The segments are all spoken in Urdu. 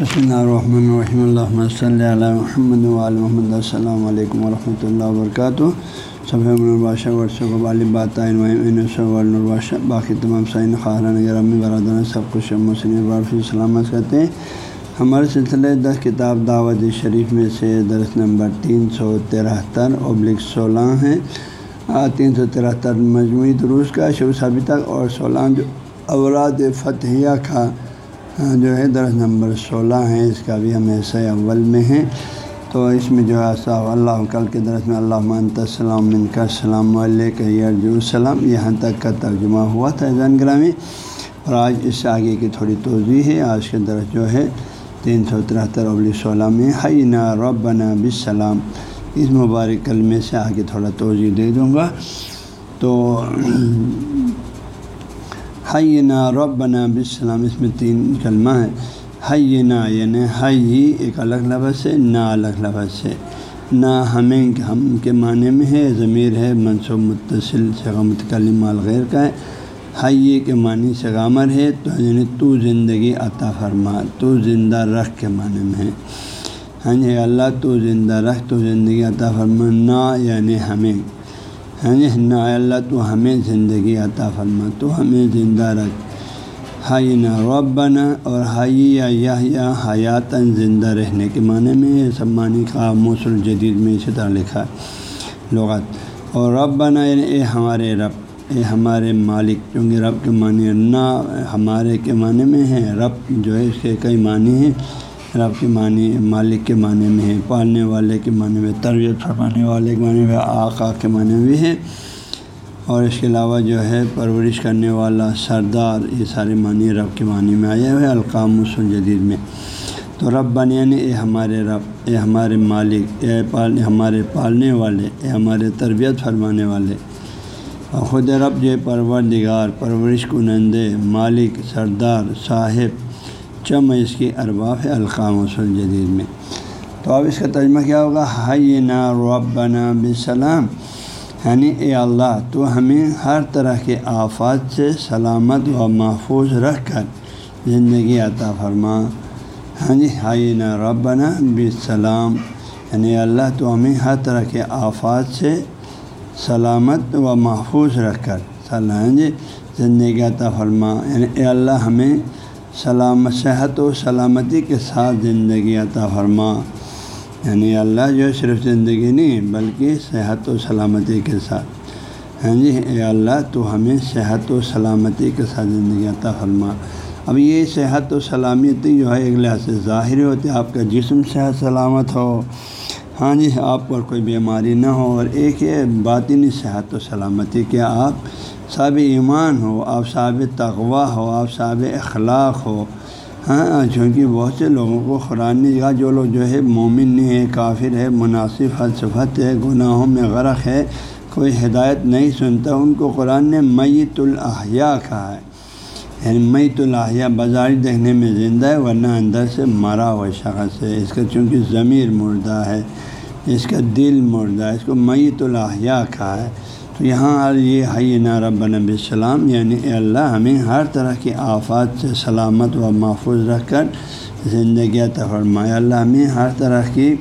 بسم اللہ الرحمن الرحیم اللہ صلی اللہ محمد محمد السلام علیکم ورحمۃ اللہ وبرکاتہ صبح الباشہ ورثہ الباشہ باقی تمام سائن خارن گرامی برادر سب کچھ مسلم بارفی سلامت کرتے ہیں ہمارے سلسلے دس کتاب دعوت شریف میں سے درس نمبر تین سو ترہتر ابلک سولہ ہیں تین سو ترہتر مجموعی دروس کا شروع سابی تک اور سولہ جو اوراد فتحیہ کا ہاں، جو ہے، درس نمبر سولہ ہے، اس کا بھی ہم ایسے اول میں ہیں۔ تو اس میں جو ہے اللہ کل کے درس میں اللہ منت السلام من کا السلام علیہ یرجو السلام۔ یہاں تک کا ترجمہ ہوا تھا زین گرامی۔ اور آج اس سے آگے کی تھوڑی توضیع ہے۔ آج کے درس جو ہے، تین سو ترہتر ابلی سولہ میں حی نا ربنا بسلام اس مبارک کلمے سے آگے تھوڑا توضیع دے دوں گا۔ تو حی نا ربنا بسلام اس میں تین کلمہ ہے حی نا یعنی حی، ایک الگ لفظ ہے، نا الگ لفظ ہے. نا ہمیں، ہم کے معنی میں ہے، ضمیر ہے، منصوب، متصل سغمت کلم الغیر کا ہے. حی کے معنی سے ہے، تو یعنی تو زندگی عطا فرما، تو زندہ رکھ کے معنی میں ہے. ہاں جی اللہ، تو زندہ رکھ، تو زندگی عطا فرما، نا یعنی ہمیں. ہاں جی نا اللہ تو ہمیں زندگی عطا فرما، تو ہمیں زندہ رکھ۔ ہائی نا ربنا اور ہائی یا یا حیاتاً زندہ رہنے کے معنی میں یہ سب معنی کا موصول جدید میں اسی طرح لکھا ہے۔ لغت۔ اور ربنا یعنی اے ہمارے رب، اے ہمارے مالک کیونکہ رب کے معنی نہ ہمارے کے معنی میں ہے، رب جو ہے اس کے کئی معنی ہیں۔ رب کے معنی، مالک کے معنی میں ہے پالنے والے کے معنی میں، تربیت فرمانے والے کے معنی میں، آقا کے معنی میں بھی ہے اور اس کے علاوہ جو ہے، پرورش کرنے والا، سردار، یہ سارے معنی رب کے معنی میں آئے ہوئے القام جدید میں۔ تو رب بن یعنی اے ہمارے رب، اے ہمارے مالک، اے پال ہمارے پالنے والے، اے ہمارے تربیت فرمانے والے۔ خود رب جو پروردگار، پرورش کنندے، مالک، سردار، صاحب چم اس کی ارباب ہے القام وسل جدید میں۔ تو اب اس کا ترجمہ کیا ہوگا؟ ہائی نا ربنا بسلام یعنی, یعنی, یعنی اے اللہ، تو ہمیں ہر طرح کے آفات سے سلامت و محفوظ رکھ کر زندگی عطا فرما۔ ہاں جی ہائی نا ربنا بسلام یعنی اللہ، تو ہمیں ہر طرح کے آفات سے سلامت و محفوظ رکھ کر۔ صلاح جی زندگی عطا فرما۔ یعنی اے اللہ، ہمیں سلامت صحت و سلامتی کے ساتھ زندگی عطا فرما۔ یعنی اللہ جو صرف زندگی نہیں، بلکہ صحت و سلامتی کے ساتھ۔ ہاں جی اے اللہ، تو ہمیں صحت و سلامتی کے ساتھ زندگی عطا فرما۔ اب یہ صحت و سلامتی جو ہے، ایک لحاظ سے ظاہر ہوتی ہے، آپ کا جسم صحت سلامت ہو۔ ہاں جی آپ پر کوئی بیماری نہ ہو۔ اور ایک یہ باطنی صحت و سلامتی کہ آپ صاب ایمان ہو، آپ صاب تغوا ہو، آپ صاب اخلاق ہو ہاں چونکہ بہت سے لوگوں کو قرآن نے کہا، جو لوگ جو ہے مومن نہیں ہے کافر ہے مناسب حدصفت ہے گناہوں میں غرق ہے کوئی ہدایت نہیں سنتا۔ ان کو قرآن نے میت الاحیاء کہا ہے۔ یعنی میت الاحیاء بازاری دیکھنے میں زندہ ہے، ورنہ اندر سے مرا ہوا شخص ہے۔ اس کا چونکہ ضمیر مردہ ہے، اس کا دل مردہ ہے، اس کو میت الاحیاء کہا ہے۔ تو یہاں یہ حی رب نبی السلام یعنی اے اللہ، ہمیں ہر طرح کی آفات سے سلامت و محفوظ رکھ کر زندگی فرمایا اللہ ہمیں ہر طرح کی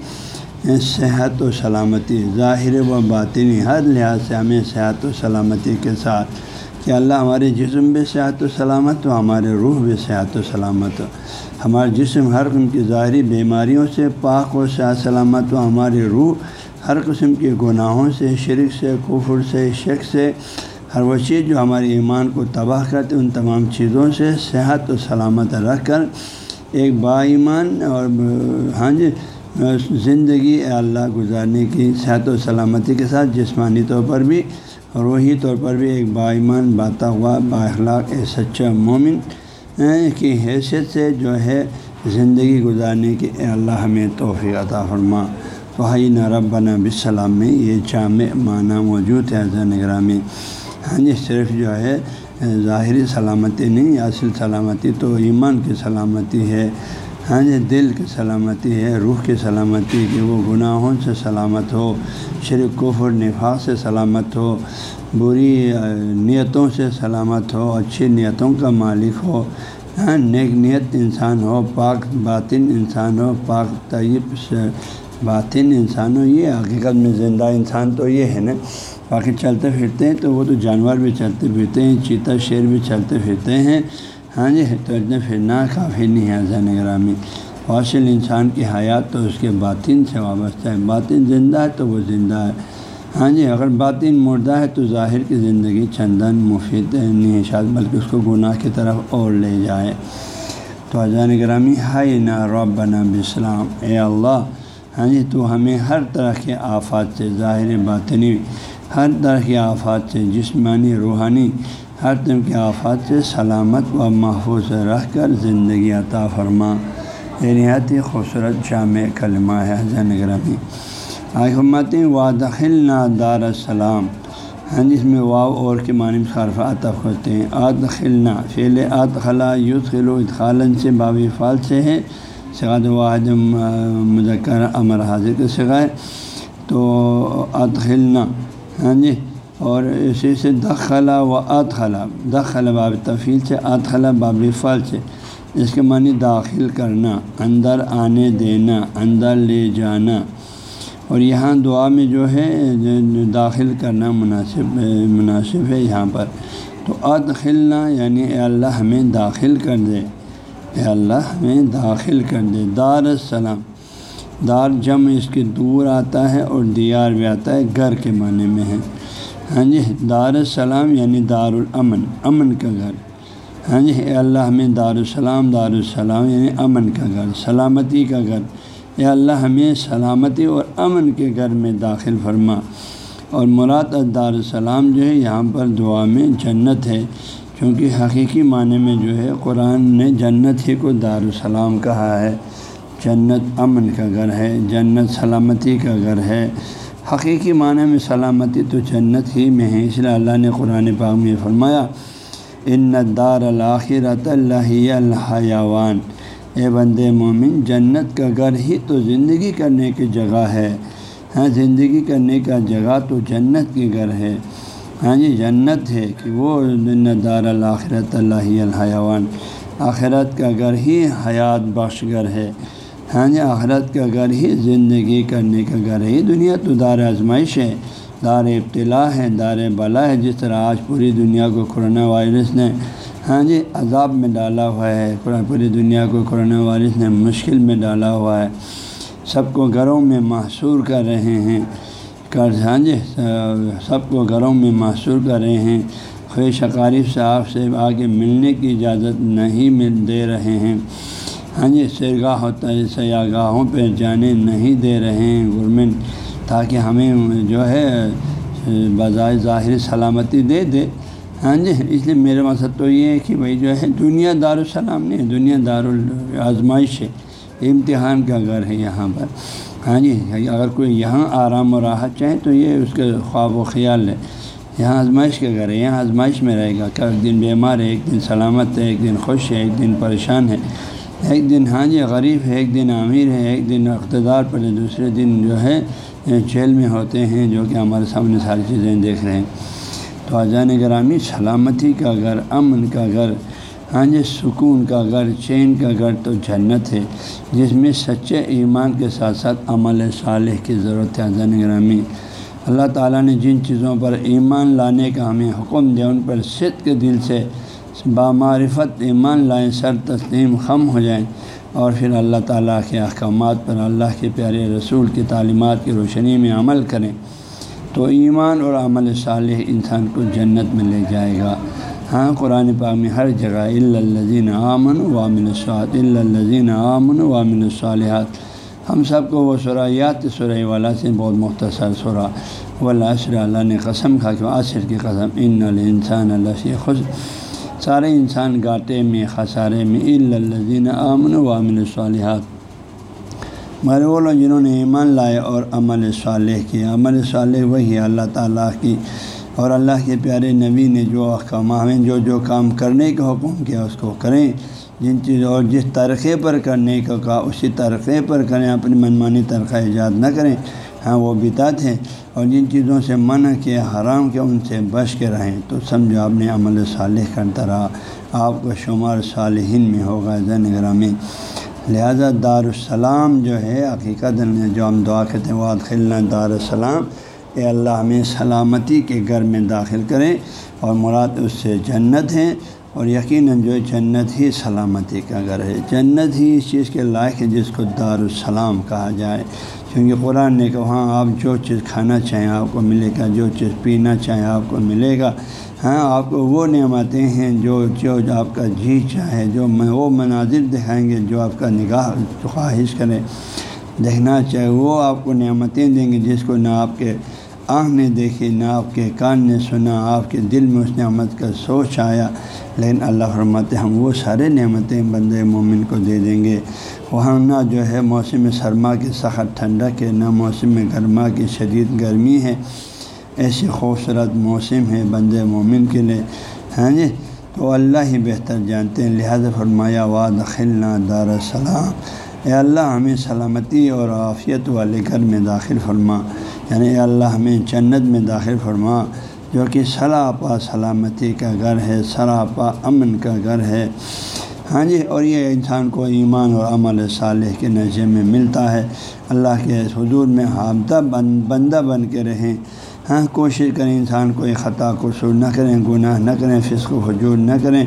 صحت و سلامتی، ظاہر و باطنی، ہر لحاظ سے ہمیں صحت و سلامتی کے ساتھ، کہ اللہ ہمارے جسم بھی صحت و سلامت ہو ہمارے روح بھی صحت و سلامت ہو۔ ہمارے جسم ہر قسم کی ظاہری بیماریوں سے پاک و صحت سلامت ہو۔ ہماری روح ہر قسم کے گناہوں سے، شرک سے، کفر سے، شک سے، ہر وہ چیز جو ہمارے ایمان کو تباہ کرتے، ان تمام چیزوں سے صحت و سلامت رکھ کر ایک با ایمان اور ہاں جی زندگی اللہ گزارنے کی صحت و سلامتی کے ساتھ جسمانی طور پر بھی روحی طور پر بھی ایک با ایمان باتا ہوا با اخلاق سچا مومن کی حیثیت سے جو ہے زندگی گزارنے کی اے اللہ ہمیں توفیق عطا فرما۔ تو ہائی نرب بنا بسلام میں یہ جامع معنی موجود ہے نگرہ میں۔ ہاں جی صرف جو ہے، ظاہری سلامتی نہیں، اصل سلامتی تو ایمان کی سلامتی ہے۔ ہاں جی دل کی سلامتی ہے، روح کی سلامتی، کہ وہ گناہوں سے سلامت ہو، شرک، کفر، نفاق سے سلامت ہو، بری نیتوں سے سلامت ہو، اچھی نیتوں کا مالک ہو۔ ہاں نیک نیت انسان ہو، پاک باطن انسان ہو، پاک طیب باطن انسان ہو، یہ حقیقت میں زندہ انسان تو یہ ہے نا۔ باقی چلتے پھرتے ہیں تو وہ تو جانور بھی چلتے پھرتے ہیں، چیتا شیر بھی چلتے پھرتے ہیں۔ ہاں جی تو اتنے پھرنا کافی نہیں ہے زین گرامی حاصل انسان کی حیات تو اس کے باطن سے وابستہ ہے۔ باطن زندہ ہے تو وہ زندہ ہے۔ ہاں جی اگر باطن مردہ ہے تو ظاہر کی زندگی چندن، مفید نہیں شاید بلکہ اس کو گناہ کی طرف اور لے جائے۔ تو اجان گرامی ہائی نا رب بنا بسلام۔ اے اللہ ہاں جی تو ہمیں ہر طرح کے آفات سے، ظاہر باطنی ہر طرح کے آفات سے، جسمانی، روحانی ہر طرح کے آفات سے سلامت و محفوظ رکھ کر زندگی عطا فرما۔ یہ نہایت ہی خوبصورت جامع کلمہ ہے حضان گرامی آخمت وادخل نا دار السلام۔ ہاں جی، جس میں واؤ اور کے معنی خارف عطف ہوتے ہیں۔ آد خلنا فیل آت خلا یوت خلو اطخالن سے باب فال سے ہے۔ سعد واحد مذکر امر حاضر کے سگائے تو آد خلنا ہاں جی اور اسی سے دخلا و آت خلا دخلا باب تفیل سے آت خلا باب فال سے، اس کے معنی داخل کرنا، اندر آنے دینا، اندر لے جانا، اور یہاں دعا میں جو ہے، داخل کرنا مناسب مناسب ہے یہاں پر، تو ادخلنا یعنی اے اللہ ہمیں داخل کر دے۔ اے اللہ ہمیں داخل کر دے۔ دار السلام، دار جم اس کے دور آتا ہے اور دیار بھی آتا ہے، گھر کے معنی میں ہے۔ ہاں جی دار السلام یعنی دار الامن، امن کا گھر۔ ہاں جی اے اللہ، ہمیں دار السلام دار السلام یعنی امن کا گھر، سلامتی کا گھر۔ اے اللہ، ہمیں سلامتی اور امن کے گھر میں داخل فرما۔ اور مراد دار السلام جو ہے، یہاں پر دعا میں جنت ہے۔ کیونکہ حقیقی معنی میں جو ہے قرآن نے جنت ہی کو دار السلام کہا ہے۔ جنت امن کا گھر ہے، جنت سلامتی کا گھر ہے۔ حقیقی معنی میں سلامتی تو جنت ہی میں ہے، اس لیے اللہ نے قرآن پاک میں فرمایا، ان دار الآخرت اللہ الحیوان اے بند مومن، جنت کا گھر ہی تو زندگی کرنے کی جگہ ہے۔ ہاں زندگی کرنے کا جگہ تو جنت کی گھر ہے۔ ہاں جی جنت ہے کہ وہ دار الآخرت اللہ الحیوان۔ آخرت کا گھر ہی حیات بخش گھر ہے ہاں جی آخرت کا گھر ہی زندگی کرنے کا گھر ہے دنیا تو دار آزمائش ہے، دار ابتلا ہے، دار بلا ہے۔ جس طرح آج پوری دنیا کو کرونا وائرس نے ہاں جی عذاب میں ڈالا ہوا ہے۔ پوری دنیا کو کرونا وائرس نے مشکل میں ڈالا ہوا ہے۔ سب کو گھروں میں محصور کر رہے ہیں۔ کر ہاں جی سب کو گھروں میں محصور کر رہے ہیں۔ خواہ شکارف صاحب سے آگے ملنے کی اجازت نہیں مل، دے رہے ہیں۔ ہاں جی سیرگاہ ہوتا ہے سیاح گاہوں پہ جانے نہیں دے رہے ہیں۔ گورنمنٹ تاکہ ہمیں جو ہے، بظاہر ظاہر سلامتی دے دے۔ ہاں جی اس لیے میرا مقصد تو یہ ہے کہ بھائی جو ہے، دنیا دار السلام نہیں دنیا دار الازمائش ہے۔ امتحان کا گھر ہے یہاں پر۔ ہاں جی اگر کوئی یہاں آرام و راحت چاہے تو یہ اس کے خواب و خیال ہے۔ یہاں آزمائش کا گھر ہے یہاں آزمائش میں رہے گا۔ کہ ایک دن بیمار ہے، ایک دن سلامت ہے، ایک دن خوش ہے، ایک دن پریشان ہے۔ ایک دن ہاں جی غریب ہے، ایک دن امیر ہے، ایک دن اقتدار پر ہے، دوسرے دن جو ہے، جیل میں ہوتے ہیں جو کہ ہمارے سامنے ساری چیزیں دیکھ رہے ہیں۔ تو اجان گرامی، سلامتی کا گھر امن کا گھر ہاں جی سکون کا گھر، چین کا گھر تو جنت ہے۔ جس میں سچے ایمان کے ساتھ ساتھ عمل صالح کی ضرورت ہے اجان گرامی۔ اللہ تعالیٰ نے جن چیزوں پر ایمان لانے کا ہمیں حکم دیا، ان پر صد کے دل سے بامعرفت ایمان لائیں، سر تسلیم خم ہو جائیں۔ اور پھر اللہ تعالیٰ کے احکامات پر اللہ کے پیارے رسول کی تعلیمات کی روشنی میں عمل کریں۔ تو ایمان اور عمل صالح انسان کو جنت میں لے جائے گا۔ ہاں قرآن پاک میں ہر جگہ الزین آمن وامن الصعت الزین آمن وامن الصالحات۔ ہم سب کو وہ سرایات سرح والا سے بہت مختصر سرا والر اللہ نے قسم کھا کہ عصر کی قسم، ان الانسان اللہ سے خوش سارے انسان گاٹے میں، خسارے میں الزین آمن وامن الصالحات۔ مگر وہ لوگ جنہوں نے ایمان لائے اور عمل صالح کیا، عمل صالح وہی اللہ تعالیٰ کی۔ اور اللہ کے پیارے نبی نے جو احکام ہمیں جو جو کام کرنے کا حکم کیا، اس کو کریں۔ جن چیزوں اور جس طرقے پر کرنے کا کہا اسی طرقے پر کریں۔ اپنی منمانی طرقہ ایجاد نہ کریں۔ ہاں وہ بتات ہیں اور جن چیزوں سے منع کیا، حرام کیا، ان سے بچ کے رہیں۔ تو سمجھو، آپ نے عمل صالح کرتا رہا۔ آپ کو شمار صالحین میں ہوگا زین گرامی لہذا دارالسلام جو ہے حقیقت جو ہم دعا کرتے ہیں، وہ خلنا دارالسلام۔ اے اللہ ہمیں سلامتی کے گھر میں داخل کریں اور مراد اس سے جنت ہیں اور یقیناً جو جنت ہی سلامتی کا گھر ہے۔ جنت ہی اس چیز کے لائق ہے جس کو دارالسلام کہا جائے۔ کیونکہ قرآن نے کہا ہاں آپ جو چیز کھانا چاہیں آپ کو ملے گا، جو چیز پینا چاہیں آپ کو ملے گا۔ ہاں آپ کو وہ نعمتیں ہیں جو جو آپ کا جی چاہے، جو وہ مناظر دکھائیں گے جو آپ کا نگاہ خواہش کرے دیکھنا چاہے وہ آپ کو نعمتیں دیں گے جس کو نہ آپ کے آنکھ نے دیکھی، نہ آپ کے کان نے سنا، آپ کے دل میں اس نعمت کا سوچ آیا۔ لیکن اللہ فرماتے، ہم وہ سارے نعمتیں بند مومن کو دے دیں گے۔ وہاں نہ جو ہے موسم سرما کی سخت ٹھنڈک ہے نہ موسم گرما کی شدید گرمی ہے۔ ایسی خوبصورت موسم ہے بند مومن کے لیے۔ ہاں جی؟ تو اللہ ہی بہتر جانتے ہیں۔ لہٰذا فرمایا واد خلنا دار السلام۔ اے اللہ، ہمیں سلامتی اور عافیت والے گھر میں داخل فرما۔ یعنی اللہ ہمیں جنت میں داخل فرما، جو کہ سراپا سلامتی کا گھر ہے، سراپا امن کا گھر ہے۔ ہاں جی اور یہ انسان کو ایمان اور عمل صالح کے نظر میں ملتا ہے۔ اللہ کے حضور میں حامدہ بن، بندہ بن کے رہیں۔ ہاں کوشش کریں انسان کوئی خطا، قصور نہ کریں، گناہ نہ کریں، فسق و حجور نہ کریں،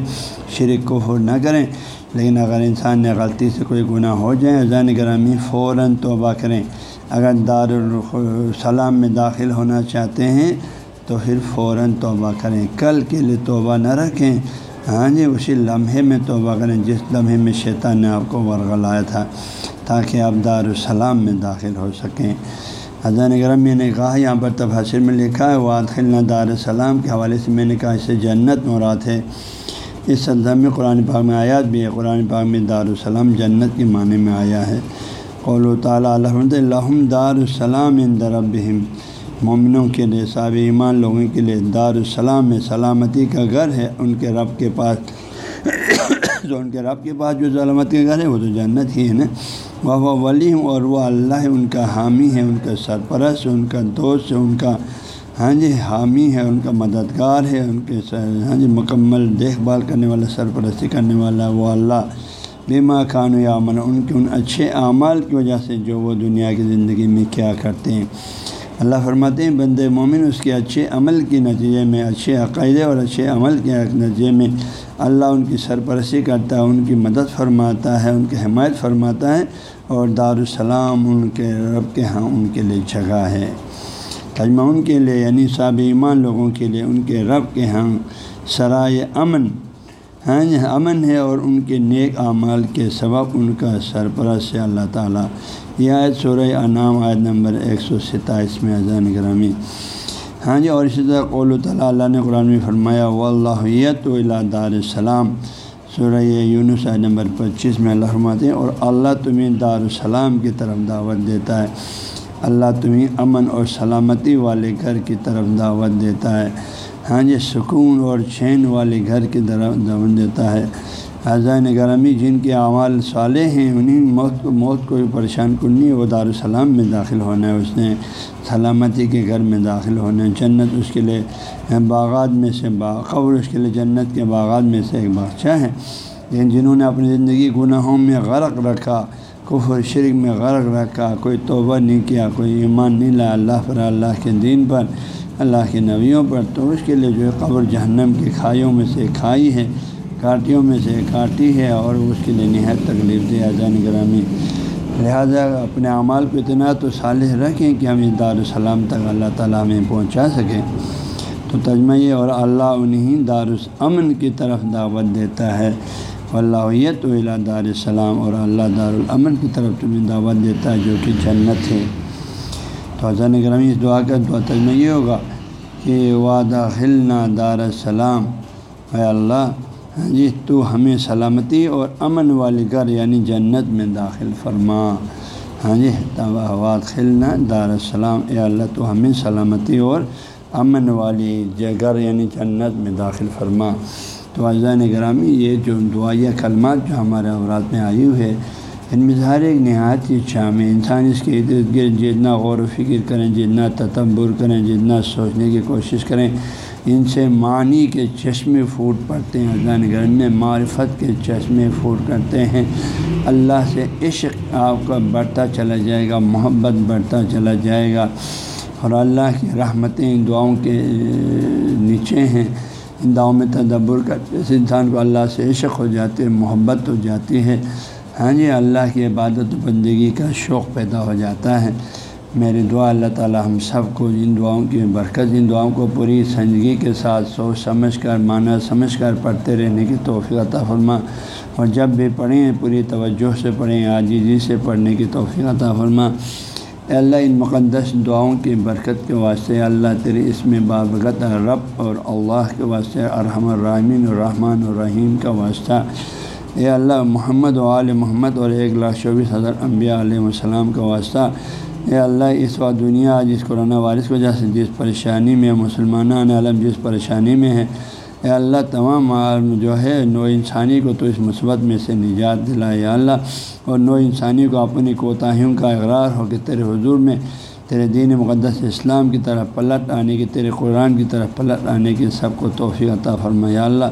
شرک کو نہ کریں۔ لیکن اگر انسان نے غلطی سے کوئی گناہ ہو جائے، زین گرامی فوراً توبہ کریں۔ اگر دارالسلام میں داخل ہونا چاہتے ہیں، تو پھر فوراً توبہ کریں۔ کل کے لیے توبہ نہ رکھیں۔ ہاں جی اسی لمحے میں توبہ کریں، جس لمحے میں شیطان نے آپ کو ورغلایا تھا، تاکہ آپ دارالسلام میں داخل ہو سکیں۔ حضان گرم میں نے کہا، یہاں پر تفاصر میں لکھا ہے وہ دار السلام کے حوالے سے میں نے کہا اسے جنت مراد ہے۔ اس سلزم میں قرآن پاک میں آیات بھی ہے۔ قرآن پاک میں دارالسلام جنت کے معنی میں آیا ہے۔ قول و تعالیٰ الحمد الحم دار السلام دربہم مومنوں کے لیے صاب ایمان لوگوں کے لیے دار السلام میں سلامتی کا گھر ہے۔ ان کے رب کے پاس جو ان کے رب کے پاس جو سلامتی کا گھر ہے، وہ تو جنت ہی ہے نا۔ وہ ولی ہوں اور وہ اللہ ہے، ان کا حامی ہے، ان کا سرپرست، ان کا دوست ہے، ان کا ہاں جی حامی ہے، ان کا مددگار ہے، ان کے ہاں جی مکمل دیکھ بھال کرنے والا، سرپرستی کرنے والا، وہ اللہ۔ بیما خان یا امن ان کے ان اچھے اعمال کی وجہ سے جو وہ دنیا کی زندگی میں کیا کرتے ہیں۔ اللہ فرماتے ہیں بند مومن، اس کے اچھے عمل کے نتیجے میں، اچھے عقائدے اور اچھے عمل کے نتیجے میں اللہ ان کی سرپرستی کرتا ہے، ان کی مدد فرماتا ہے، ان کی حمایت فرماتا ہے اور دارالسلام ان کے رب کے ہاں ان کے لیے جگہ ہے۔ تجمہ ان کے لیے یعنی صاب ایمان لوگوں کے لیے، ان کے رب کے ہاں سرائے امن ہاں جی امن ہے اور ان کے نیک اعمال کے سبب ان کا سرپرست ہے اللہ تعالیٰ۔ یہ آیت سورہ انعام آیت نمبر ایک سو ستائیس میں اذان گرامی ہاں جی اور اسی طرح قول تعالیٰ اللہ نے قرآن میں فرمایا و اللہیت و دار السلام سورہ یونس آیت نمبر پچیس میں اللہ فرماتے ہیں، اور اللہ تمہیں دار السلام کی طرف دعوت دیتا ہے۔ اللہ تمہیں امن اور سلامتی والے گھر کی طرف دعوت دیتا ہے۔ ہاں جی سکون اور چین والے گھر کی طرف دعوت دیتا ہے۔ حضان گرامی جن کے اعمال صالح ہیں، انہیں موت کو موت کو پریشان کرنی ہے وہ دارالسلام میں داخل ہونا ہے۔ اس نے سلامتی کے گھر میں داخل ہونا ہے۔ جنت اس کے لیے باغات میں سے باغ قبر اس کے لیے جنت کے باغات میں سے ایک باغچہ ہے۔ لیکن جنہوں نے اپنی زندگی گناہوں میں غرق رکھا، کفر، شرک میں غرق رکھا، کوئی توبہ نہیں کیا، کوئی ایمان نہیں لایا۔ اللہ پر، اللہ کے دین پر اللہ کے نبیوں پر تو اس کے لیے جو ہے قبر جہنم کی کھائیوں میں سے کھائی ہے، کاٹیوں میں سے کاٹی ہے اور اس کے لیے نہایت تکلیف دیا جان گرامی، لہٰذا اپنے اعمال کو اتنا تو صالح رکھیں کہ ہم اس دارالسلام تک اللہ تعالیٰ میں پہنچا سکیں۔ تو تجمہ اور اللہ انہیں دارالامن کی طرف دعوت دیتا ہے۔ اللہیت و اللہ دار السلام اور اللہ دارالامن کی طرف تمہیں دعوت دیتا ہے جو کہ جنت ہے۔ تو حضان گرامی اس دعا کا دعا تجمہ یہ ہوگا کہ وعدہ خلنا دار السلام، اے اللہ ہاں جی تو ہمیں سلامتی اور امن والی گھر یعنی جنت میں داخل فرما۔ ہاں جی واد خلنا دار السلام، اے اللہ، تو ہمیں سلامتی اور امن والی گھر یعنی جنت میں داخل فرما۔ تو اذان گرامی، یہ جو دعائیہ کلمات جو ہمارے اورات میں آئی ہوئی ہے ان میں ایک نہایت ہی شام ہے۔ انسان اس کے ارد گرد جتنا غور و فکر کریں، جتنا تتبر کریں، جتنا سوچنے کی کوشش کریں، ان سے معنی کے چشمے پھوٹ پڑتے ہیں۔ اللہ گھر میں معرفت کے چشمے پھوٹ کرتے ہیں۔ اللہ سے عشق آپ کا بڑھتا چلا جائے گا، محبت بڑھتا چلا جائے گا۔ اور اللہ کی رحمتیں دعاؤں کے نیچے ہیں۔ ان دعاؤں میں تدبر کرتے اس انسان کو اللہ سے عشق ہو جاتے، محبت ہو جاتی ہے۔ ہاں جی اللہ کی عبادت و بندگی کا شوق پیدا ہو جاتا ہے۔ میری دعا، اللہ تعالیٰ ہم سب کو ان دعاؤں کی برکت ان دعاؤں کو پوری سنجگی کے ساتھ سوچ سمجھ کر مانا سمجھ کر پڑھتے رہنے کی توفیق عطا فرما۔ اور جب بھی پڑھیں، پوری توجہ سے پڑھیں، عاجزی سے پڑھنے کی توفیق عطا فرما۔ اے اللہ، ان مقدس دعاؤں کی برکت کے واسطے، اللہ تیرے اس میں بابغت رب اور اللہ کے واسطے، ارحم الرحمین الرحمٰن الرحیم کا واسطہ۔ اے اللہ، محمد و علیہ محمد اور ایک لاکھ چوبیس ہزار انبیاء علیہ السلام کا واسطہ۔ اے اللہ، اس وقت دنیا جس کرونا وائرس کی وجہ سے، جس پریشانی میں مسلمان عالم جس پریشانی میں ہے اے اللہ، تمام عالم جو ہے، نو انسانی کو تو اس مثبت میں سے نجات دلائے اللہ، اور نو انسانی کو اپنی کوتاہیوں کا اقرار ہو کہ تیرے حضور میں، تیرے دین مقدس اسلام کی طرف پلٹ آنے کی، تیرے قرآن کی طرف پلٹ آنے کی سب کو توفیق عطا فرما یا اللہ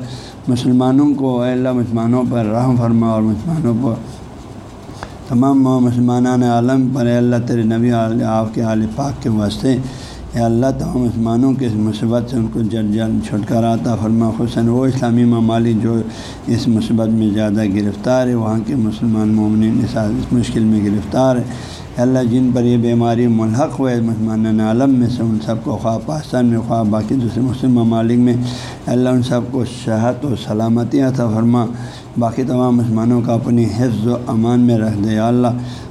مسلمانوں کو اے اللہ، مسلمانوں پر رحم فرما اور مسلمانوں کو تمام مسلمان عالم پر اے اللہ، تیرے نبی آپ کے عال پاک کے واسطے اے اللہ، تمام مسلمانوں کے اس مصیبت سے ان کو جل جل چھٹکارا عطا فرما حسن وہ اسلامی ممالک جو اس مصیبت میں زیادہ گرفتار ہے، وہاں کے مسلمان مومن اس مشکل میں گرفتار ہے۔ اللہ جن پر یہ بیماری ملحق ہوئے، مسلمان عالم میں سے ان سب کو خواہ پاکستان میں خواہ باقی دوسرے مسلم ممالک میں، اللہ ان سب کو صحت و سلامتی عطا فرما۔ باقی تمام مسلمانوں کا اپنی حفظ و امان میں رکھ دے۔ اللہ،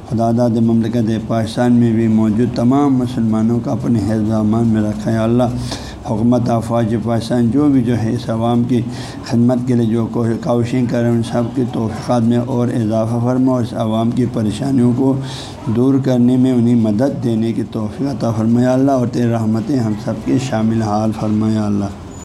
خدا داد مملکت پاکستان میں بھی موجود تمام مسلمانوں کا اپنے حفظ و امان میں رکھا۔ ہے اللہ حکومت افواج پاکستان جو بھی جو ہے، اس عوام کی خدمت کے لیے جو کوششیں کریں ان سب کی توفیقات میں اور اضافہ فرما اور اس عوام کی پریشانیوں کو دور کرنے میں انہیں مدد دینے کی توفیق عطا فرمایا اللہ اور تیرے رحمتیں ہم سب کے شامل حال فرمایا اللہ۔